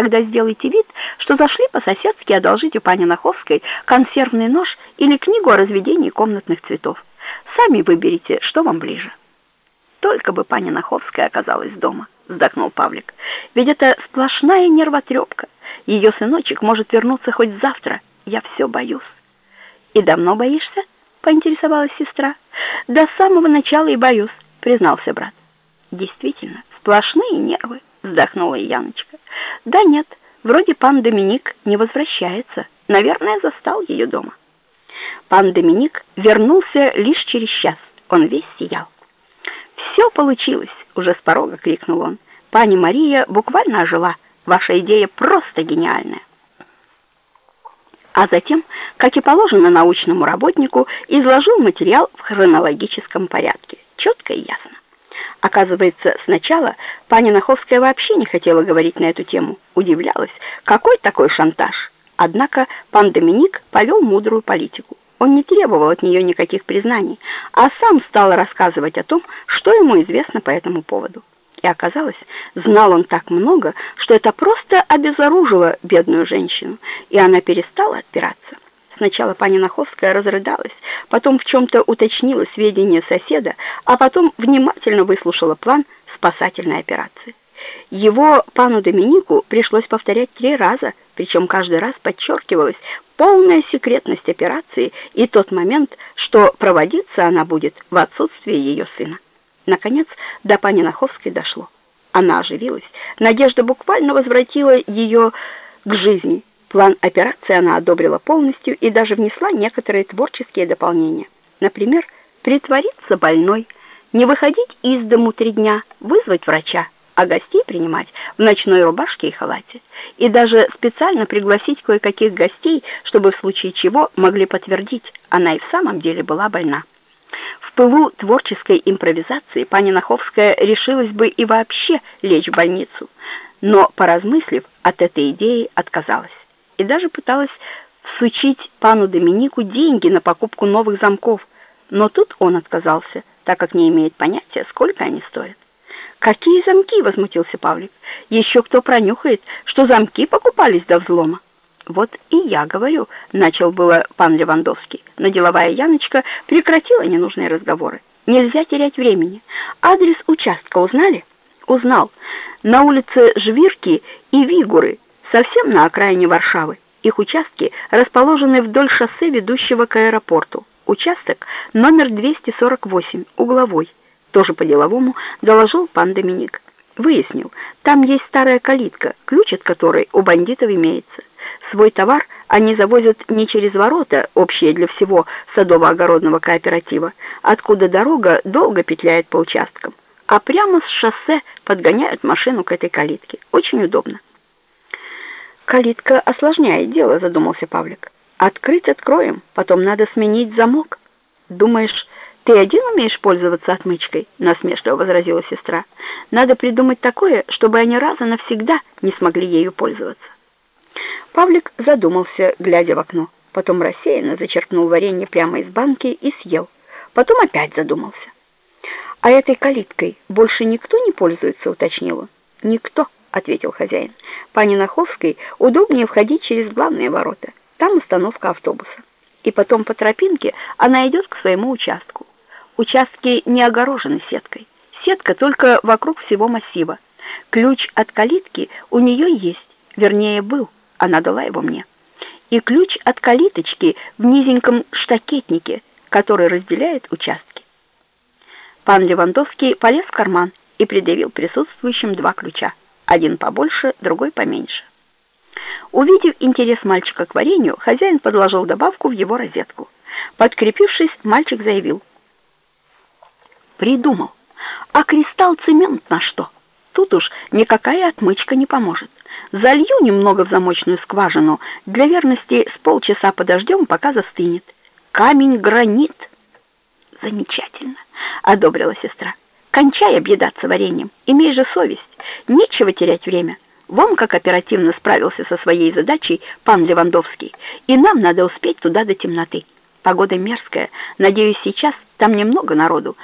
Тогда сделайте вид, что зашли по-соседски одолжить у пани Наховской консервный нож или книгу о разведении комнатных цветов. Сами выберите, что вам ближе. Только бы пани Наховская оказалась дома, вздохнул Павлик. Ведь это сплошная нервотрепка. Ее сыночек может вернуться хоть завтра. Я все боюсь. И давно боишься? поинтересовалась сестра. До самого начала и боюсь, признался брат. Действительно, сплошные нервы, вздохнула Яночка. Да нет, вроде пан Доминик не возвращается. Наверное, застал ее дома. Пан Доминик вернулся лишь через час. Он весь сиял. «Все получилось!» — уже с порога крикнул он. «Пани Мария буквально ожила. Ваша идея просто гениальная!» А затем, как и положено научному работнику, изложил материал в хронологическом порядке, четко и ясно. Оказывается, сначала пани Наховская вообще не хотела говорить на эту тему, удивлялась, какой такой шантаж. Однако пан Доминик повел мудрую политику. Он не требовал от нее никаких признаний, а сам стал рассказывать о том, что ему известно по этому поводу. И оказалось, знал он так много, что это просто обезоружило бедную женщину, и она перестала отпираться. Сначала пани Наховская разрыдалась, потом в чем-то уточнила сведения соседа, а потом внимательно выслушала план спасательной операции. Его пану Доминику пришлось повторять три раза, причем каждый раз подчеркивалась полная секретность операции и тот момент, что проводиться она будет в отсутствие ее сына. Наконец, до пани Наховской дошло. Она оживилась. Надежда буквально возвратила ее к жизни. План операции она одобрила полностью и даже внесла некоторые творческие дополнения. Например, притвориться больной, не выходить из дому три дня, вызвать врача, а гостей принимать в ночной рубашке и халате. И даже специально пригласить кое-каких гостей, чтобы в случае чего могли подтвердить, она и в самом деле была больна. В пылу творческой импровизации пани Наховская решилась бы и вообще лечь в больницу, но, поразмыслив, от этой идеи отказалась и даже пыталась всучить пану Доминику деньги на покупку новых замков, но тут он отказался, так как не имеет понятия, сколько они стоят. «Какие замки?» — возмутился Павлик. «Еще кто пронюхает, что замки покупались до взлома?» «Вот и я говорю», — начал было пан Левандовский, но деловая Яночка прекратила ненужные разговоры. «Нельзя терять времени. Адрес участка узнали?» «Узнал. На улице Жвирки и Вигуры, совсем на окраине Варшавы. Их участки расположены вдоль шоссе, ведущего к аэропорту. Участок номер 248, угловой. Тоже по-деловому доложил пан Доминик. Выяснил, там есть старая калитка, ключ от которой у бандитов имеется. Свой товар они завозят не через ворота, общие для всего садово-огородного кооператива, откуда дорога долго петляет по участкам, а прямо с шоссе подгоняют машину к этой калитке. Очень удобно. «Калитка осложняет дело», — задумался Павлик. «Открыть откроем, потом надо сменить замок». «Думаешь, ты один умеешь пользоваться отмычкой?» — насмешливо возразила сестра. «Надо придумать такое, чтобы они раз и навсегда не смогли ею пользоваться». Павлик задумался, глядя в окно. Потом рассеянно зачерпнул варенье прямо из банки и съел. Потом опять задумался. «А этой калиткой больше никто не пользуется?» — уточнила. «Никто», — ответил хозяин. «Пани Наховской удобнее входить через главные ворота. Там остановка автобуса. И потом по тропинке она идет к своему участку. Участки не огорожены сеткой. Сетка только вокруг всего массива. Ключ от калитки у нее есть, вернее, был» она дала его мне. И ключ от калиточки в низеньком штакетнике, который разделяет участки. Пан Левандовский полез в карман и предъявил присутствующим два ключа, один побольше, другой поменьше. Увидев интерес мальчика к варенью, хозяин подложил добавку в его розетку. Подкрепившись, мальчик заявил. «Придумал. А кристалл-цемент на что? Тут уж никакая отмычка не поможет. Залью немного в замочную скважину. Для верности с полчаса подождем, пока застынет. Камень-гранит. Замечательно, одобрила сестра. Кончай объедаться вареньем. Имей же совесть. Нечего терять время. Вон как оперативно справился со своей задачей пан Левандовский. И нам надо успеть туда до темноты. Погода мерзкая. Надеюсь, сейчас там немного народу.